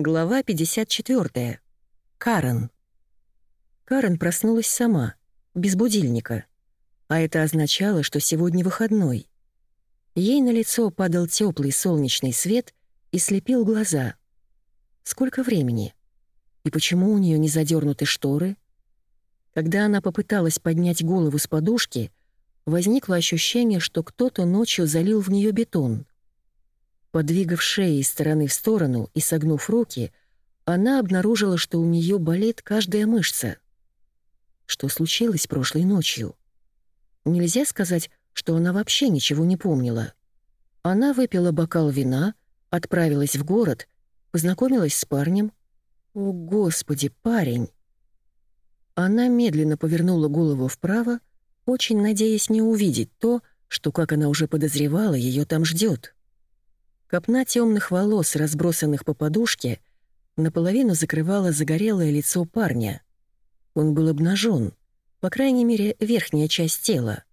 Глава 54. Карен. Карен проснулась сама, без будильника. А это означало, что сегодня выходной. Ей на лицо падал теплый солнечный свет и слепил глаза. Сколько времени? И почему у нее не задернуты шторы? Когда она попыталась поднять голову с подушки, возникло ощущение, что кто-то ночью залил в нее бетон. Подвигав шеей из стороны в сторону и согнув руки, она обнаружила, что у нее болит каждая мышца. Что случилось прошлой ночью? Нельзя сказать, что она вообще ничего не помнила. Она выпила бокал вина, отправилась в город, познакомилась с парнем. О, Господи, парень! Она медленно повернула голову вправо, очень надеясь не увидеть то, что, как она уже подозревала, ее там ждет. Копна темных волос, разбросанных по подушке, наполовину закрывала загорелое лицо парня. Он был обнажен, по крайней мере, верхняя часть тела.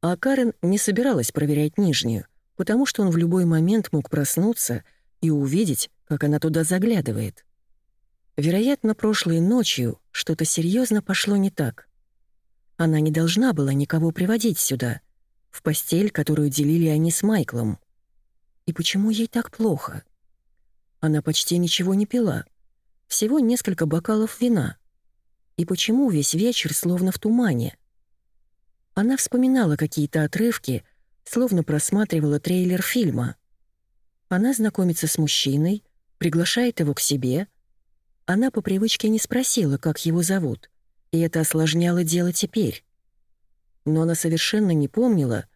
А Карен не собиралась проверять нижнюю, потому что он в любой момент мог проснуться и увидеть, как она туда заглядывает. Вероятно, прошлой ночью что-то серьезно пошло не так. Она не должна была никого приводить сюда, в постель, которую делили они с Майклом. И почему ей так плохо? Она почти ничего не пила. Всего несколько бокалов вина. И почему весь вечер словно в тумане? Она вспоминала какие-то отрывки, словно просматривала трейлер фильма. Она знакомится с мужчиной, приглашает его к себе. Она по привычке не спросила, как его зовут, и это осложняло дело теперь. Но она совершенно не помнила,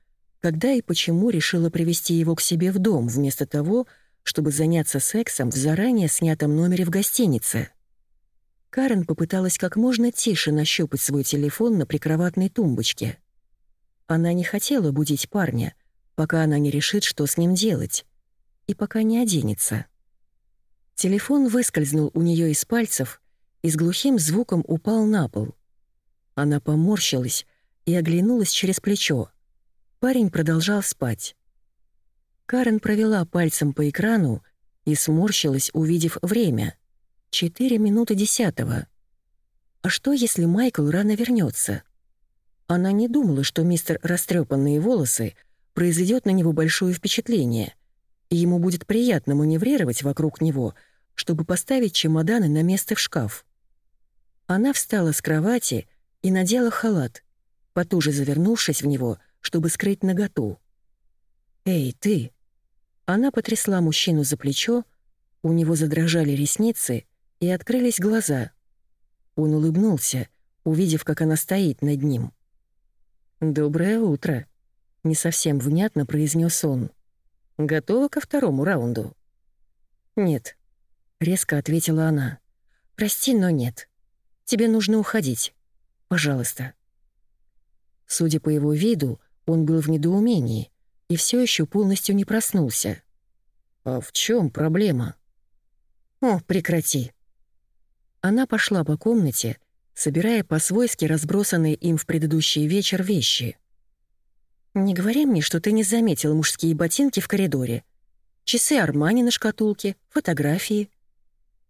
когда и почему решила привести его к себе в дом, вместо того, чтобы заняться сексом в заранее снятом номере в гостинице. Карен попыталась как можно тише нащупать свой телефон на прикроватной тумбочке. Она не хотела будить парня, пока она не решит, что с ним делать, и пока не оденется. Телефон выскользнул у нее из пальцев и с глухим звуком упал на пол. Она поморщилась и оглянулась через плечо. Парень продолжал спать. Карен провела пальцем по экрану и сморщилась, увидев время. Четыре минуты десятого. А что, если Майкл рано вернется? Она не думала, что мистер растрепанные волосы произведет на него большое впечатление, и ему будет приятно маневрировать вокруг него, чтобы поставить чемоданы на место в шкаф. Она встала с кровати и надела халат, потуже завернувшись в него — чтобы скрыть наготу. «Эй, ты!» Она потрясла мужчину за плечо, у него задрожали ресницы и открылись глаза. Он улыбнулся, увидев, как она стоит над ним. «Доброе утро», — не совсем внятно произнес он. «Готова ко второму раунду?» «Нет», — резко ответила она. «Прости, но нет. Тебе нужно уходить. Пожалуйста». Судя по его виду, он был в недоумении и все еще полностью не проснулся. «А в чем проблема?» «О, прекрати!» Она пошла по комнате, собирая по-свойски разбросанные им в предыдущий вечер вещи. «Не говори мне, что ты не заметил мужские ботинки в коридоре. Часы Армани на шкатулке, фотографии».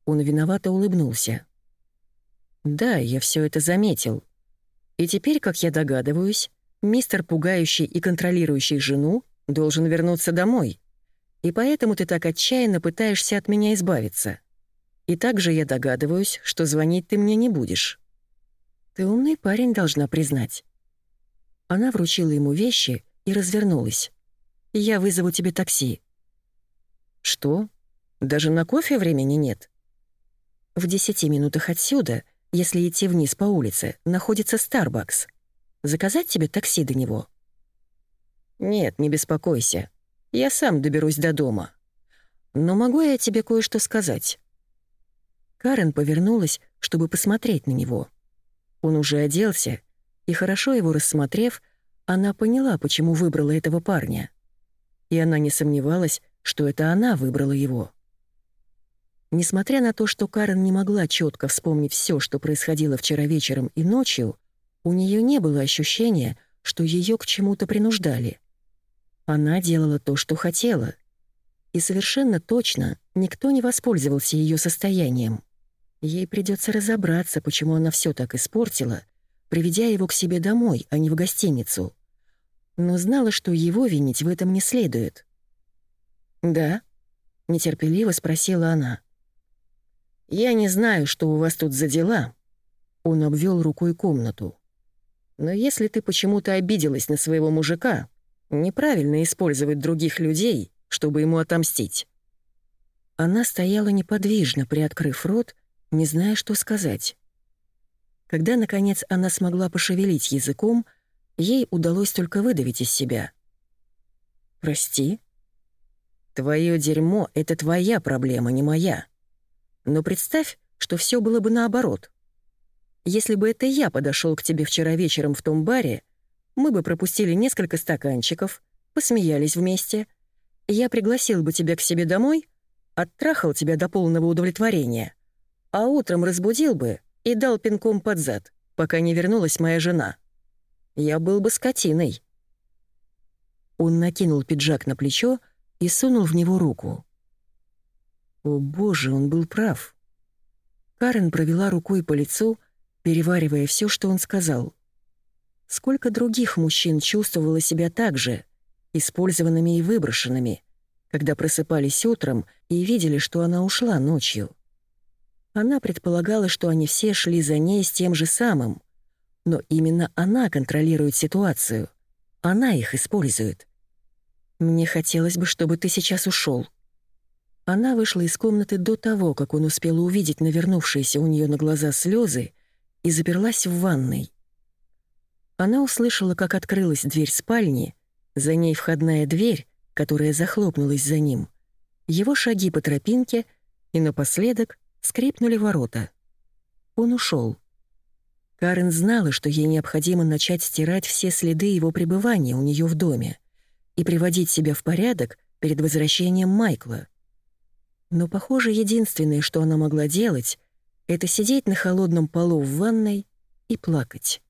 Он виновато улыбнулся. «Да, я все это заметил. И теперь, как я догадываюсь, мистер, пугающий и контролирующий жену, должен вернуться домой. И поэтому ты так отчаянно пытаешься от меня избавиться. И также я догадываюсь, что звонить ты мне не будешь. Ты умный парень, должна признать. Она вручила ему вещи и развернулась. «Я вызову тебе такси». «Что? Даже на кофе времени нет?» «В десяти минутах отсюда, если идти вниз по улице, находится Starbucks. Заказать тебе такси до него?» «Нет, не беспокойся. Я сам доберусь до дома. Но могу я тебе кое-что сказать?» Карен повернулась, чтобы посмотреть на него. Он уже оделся, и, хорошо его рассмотрев, она поняла, почему выбрала этого парня. И она не сомневалась, что это она выбрала его. Несмотря на то, что Карен не могла четко вспомнить все, что происходило вчера вечером и ночью, у нее не было ощущения, что ее к чему-то принуждали. Она делала то, что хотела. И совершенно точно никто не воспользовался ее состоянием. Ей придется разобраться, почему она все так испортила, приведя его к себе домой, а не в гостиницу. Но знала, что его винить в этом не следует. «Да?» — нетерпеливо спросила она. «Я не знаю, что у вас тут за дела». Он обвел рукой комнату. «Но если ты почему-то обиделась на своего мужика, неправильно использовать других людей, чтобы ему отомстить». Она стояла неподвижно, приоткрыв рот, не зная, что сказать. Когда, наконец, она смогла пошевелить языком, ей удалось только выдавить из себя. «Прости?» «Твое дерьмо — это твоя проблема, не моя. Но представь, что все было бы наоборот. Если бы это я подошел к тебе вчера вечером в том баре, мы бы пропустили несколько стаканчиков, посмеялись вместе. Я пригласил бы тебя к себе домой, оттрахал тебя до полного удовлетворения, а утром разбудил бы и дал пинком под зад, пока не вернулась моя жена. Я был бы скотиной». Он накинул пиджак на плечо и сунул в него руку. О боже, он был прав. Карен провела рукой по лицу, переваривая все, что он сказал. Сколько других мужчин чувствовало себя так же, использованными и выброшенными, когда просыпались утром и видели, что она ушла ночью. Она предполагала, что они все шли за ней с тем же самым, но именно она контролирует ситуацию. Она их использует. «Мне хотелось бы, чтобы ты сейчас ушел, она вышла из комнаты до того, как он успел увидеть навернувшиеся у нее на глаза слезы и заперлась в ванной. Она услышала, как открылась дверь спальни, за ней входная дверь, которая захлопнулась за ним, его шаги по тропинке и напоследок скрипнули ворота. Он ушел. Карен знала, что ей необходимо начать стирать все следы его пребывания у нее в доме и приводить себя в порядок перед возвращением Майкла — но, похоже, единственное, что она могла делать, это сидеть на холодном полу в ванной и плакать.